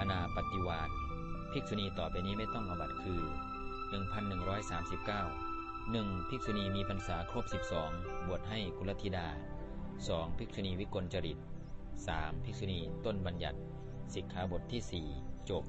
อนาปฏิวานภิกษุณีต่อไปนี้ไม่ต้องอบัตคือ 1139 1. ภิกษุณีมีพรรษาครบ 12 บวชให้กุลธิดา 2. ภิกษุณีวิกลจริต 3. ภิกษุณีต้นบัญญัติ สิกขาบทที่ 4 จบ